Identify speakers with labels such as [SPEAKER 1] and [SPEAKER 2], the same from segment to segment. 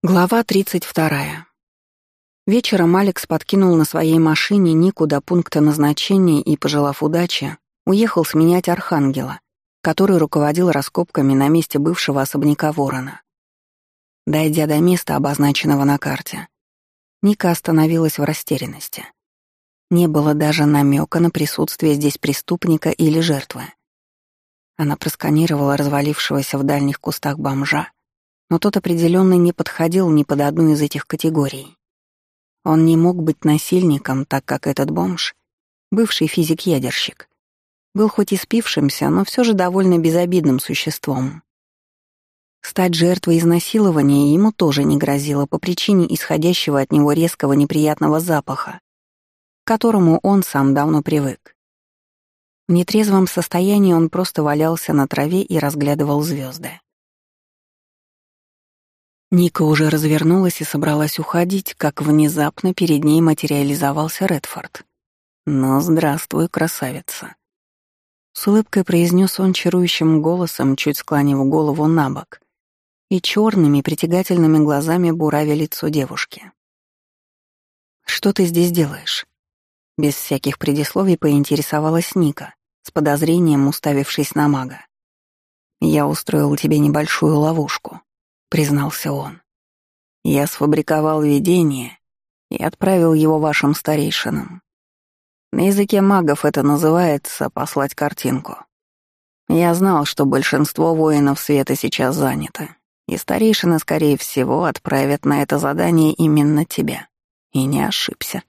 [SPEAKER 1] Глава 32. Вечером Алекс подкинул на своей машине Нику до пункта назначения и, пожелав удачи, уехал сменять Архангела, который руководил раскопками на месте бывшего особняка Ворона. Дойдя до места, обозначенного на карте, Ника остановилась в растерянности. Не было даже намека на присутствие здесь преступника или жертвы. Она просканировала развалившегося в дальних кустах бомжа, но тот определенно не подходил ни под одну из этих категорий. Он не мог быть насильником, так как этот бомж, бывший физик-ядерщик, был хоть и спившимся, но все же довольно безобидным существом. Стать жертвой изнасилования ему тоже не грозило по причине исходящего от него резкого неприятного запаха, к которому он сам давно привык. В нетрезвом состоянии он просто валялся на траве и разглядывал звезды. Ника уже развернулась и собралась уходить, как внезапно перед ней материализовался Редфорд. «Ну, здравствуй, красавица!» С улыбкой произнес он чарующим голосом, чуть склонив голову на бок, и черными притягательными глазами буравя лицо девушки. «Что ты здесь делаешь?» Без всяких предисловий поинтересовалась Ника, с подозрением уставившись на мага. «Я устроил тебе небольшую ловушку», — признался он. «Я сфабриковал видение и отправил его вашим старейшинам. На языке магов это называется «послать картинку». Я знал, что большинство воинов света сейчас заняты, и старейшины, скорее всего, отправят на это задание именно тебя. И не ошибся.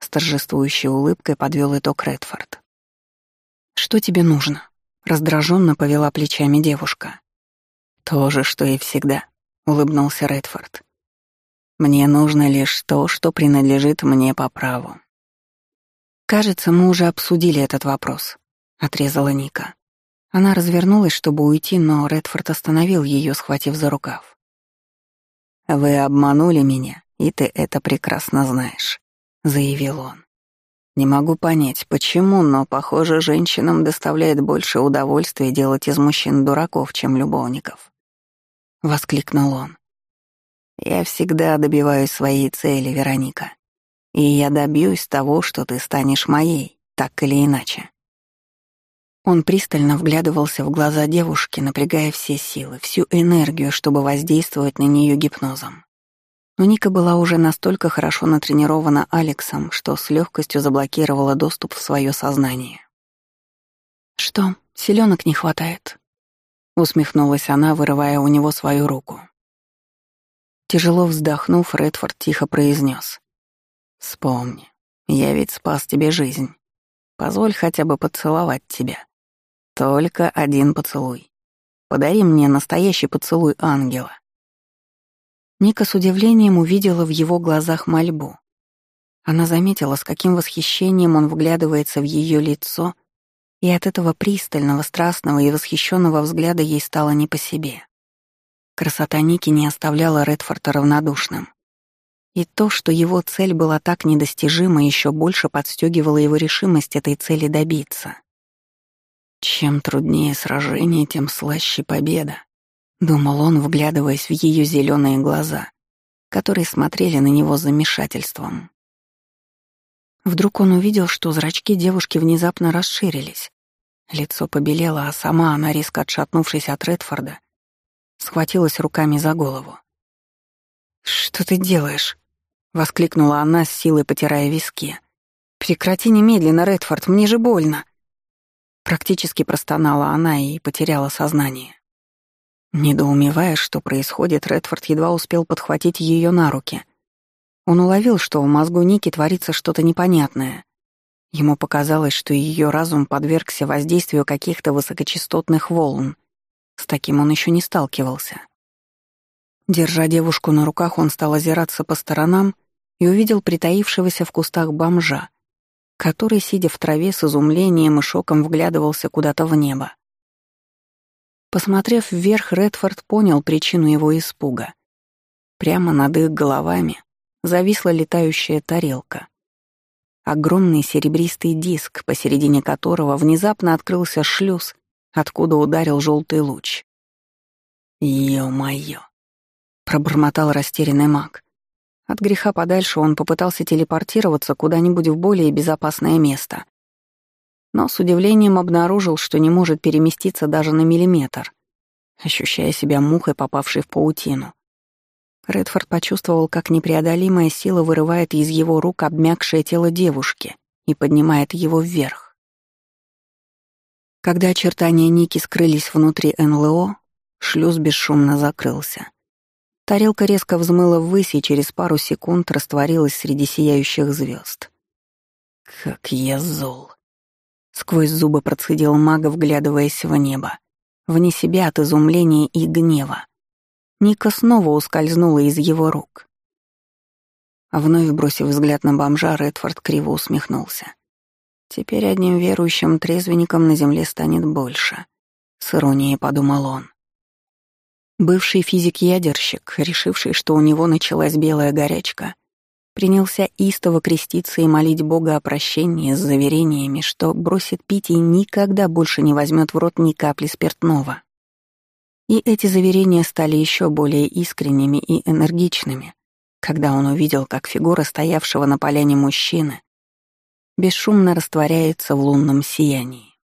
[SPEAKER 1] С торжествующей улыбкой подвел итог Редфорд. «Что тебе нужно?» — раздраженно повела плечами девушка. «То же, что и всегда», — улыбнулся Редфорд. «Мне нужно лишь то, что принадлежит мне по праву». «Кажется, мы уже обсудили этот вопрос», — отрезала Ника. Она развернулась, чтобы уйти, но Редфорд остановил ее, схватив за рукав. «Вы обманули меня, и ты это прекрасно знаешь», — заявил он. «Не могу понять, почему, но, похоже, женщинам доставляет больше удовольствия делать из мужчин дураков, чем любовников. — воскликнул он. «Я всегда добиваюсь своей цели, Вероника. И я добьюсь того, что ты станешь моей, так или иначе». Он пристально вглядывался в глаза девушки, напрягая все силы, всю энергию, чтобы воздействовать на нее гипнозом. Но Ника была уже настолько хорошо натренирована Алексом, что с легкостью заблокировала доступ в свое сознание. «Что, селенок не хватает?» Усмехнулась она, вырывая у него свою руку. Тяжело вздохнув, Редфорд тихо произнес: «Вспомни, я ведь спас тебе жизнь. Позволь хотя бы поцеловать тебя. Только один поцелуй. Подари мне настоящий поцелуй ангела». Ника с удивлением увидела в его глазах мольбу. Она заметила, с каким восхищением он вглядывается в ее лицо — и от этого пристального, страстного и восхищенного взгляда ей стало не по себе. Красота Ники не оставляла Редфорда равнодушным. И то, что его цель была так недостижима, еще больше подстегивало его решимость этой цели добиться. Чем труднее сражение, тем слаще победа, думал он, вглядываясь в ее зеленые глаза, которые смотрели на него с замешательством. Вдруг он увидел, что зрачки девушки внезапно расширились. Лицо побелело, а сама она, резко отшатнувшись от Редфорда, схватилась руками за голову. «Что ты делаешь?» — воскликнула она с силой, потирая виски. «Прекрати немедленно, Редфорд, мне же больно!» Практически простонала она и потеряла сознание. Недоумевая, что происходит, Редфорд едва успел подхватить ее на руки — он уловил, что в мозгу Ники творится что-то непонятное. Ему показалось, что ее разум подвергся воздействию каких-то высокочастотных волн. С таким он еще не сталкивался. Держа девушку на руках, он стал озираться по сторонам и увидел притаившегося в кустах бомжа, который, сидя в траве, с изумлением и шоком вглядывался куда-то в небо. Посмотрев вверх, Редфорд понял причину его испуга. Прямо над их головами зависла летающая тарелка. Огромный серебристый диск, посередине которого внезапно открылся шлюз, откуда ударил желтый луч. Ё-моё! пробормотал растерянный маг. От греха подальше он попытался телепортироваться куда-нибудь в более безопасное место. Но с удивлением обнаружил, что не может переместиться даже на миллиметр, ощущая себя мухой, попавшей в паутину. Редфорд почувствовал, как непреодолимая сила вырывает из его рук обмякшее тело девушки и поднимает его вверх. Когда очертания Ники скрылись внутри НЛО, шлюз бесшумно закрылся. Тарелка резко взмыла ввысь и через пару секунд растворилась среди сияющих звезд. «Как я зол!» Сквозь зубы процедил мага, вглядываясь в небо, вне себя от изумления и гнева. Ника снова ускользнула из его рук. Вновь бросив взгляд на бомжа, Редфорд криво усмехнулся. «Теперь одним верующим трезвенником на земле станет больше», — с иронией подумал он. Бывший физик-ядерщик, решивший, что у него началась белая горячка, принялся истово креститься и молить Бога о прощении с заверениями, что бросит пить и никогда больше не возьмет в рот ни капли спиртного. И эти заверения стали еще более искренними и энергичными, когда он увидел, как фигура стоявшего на поляне мужчины бесшумно растворяется в лунном сиянии.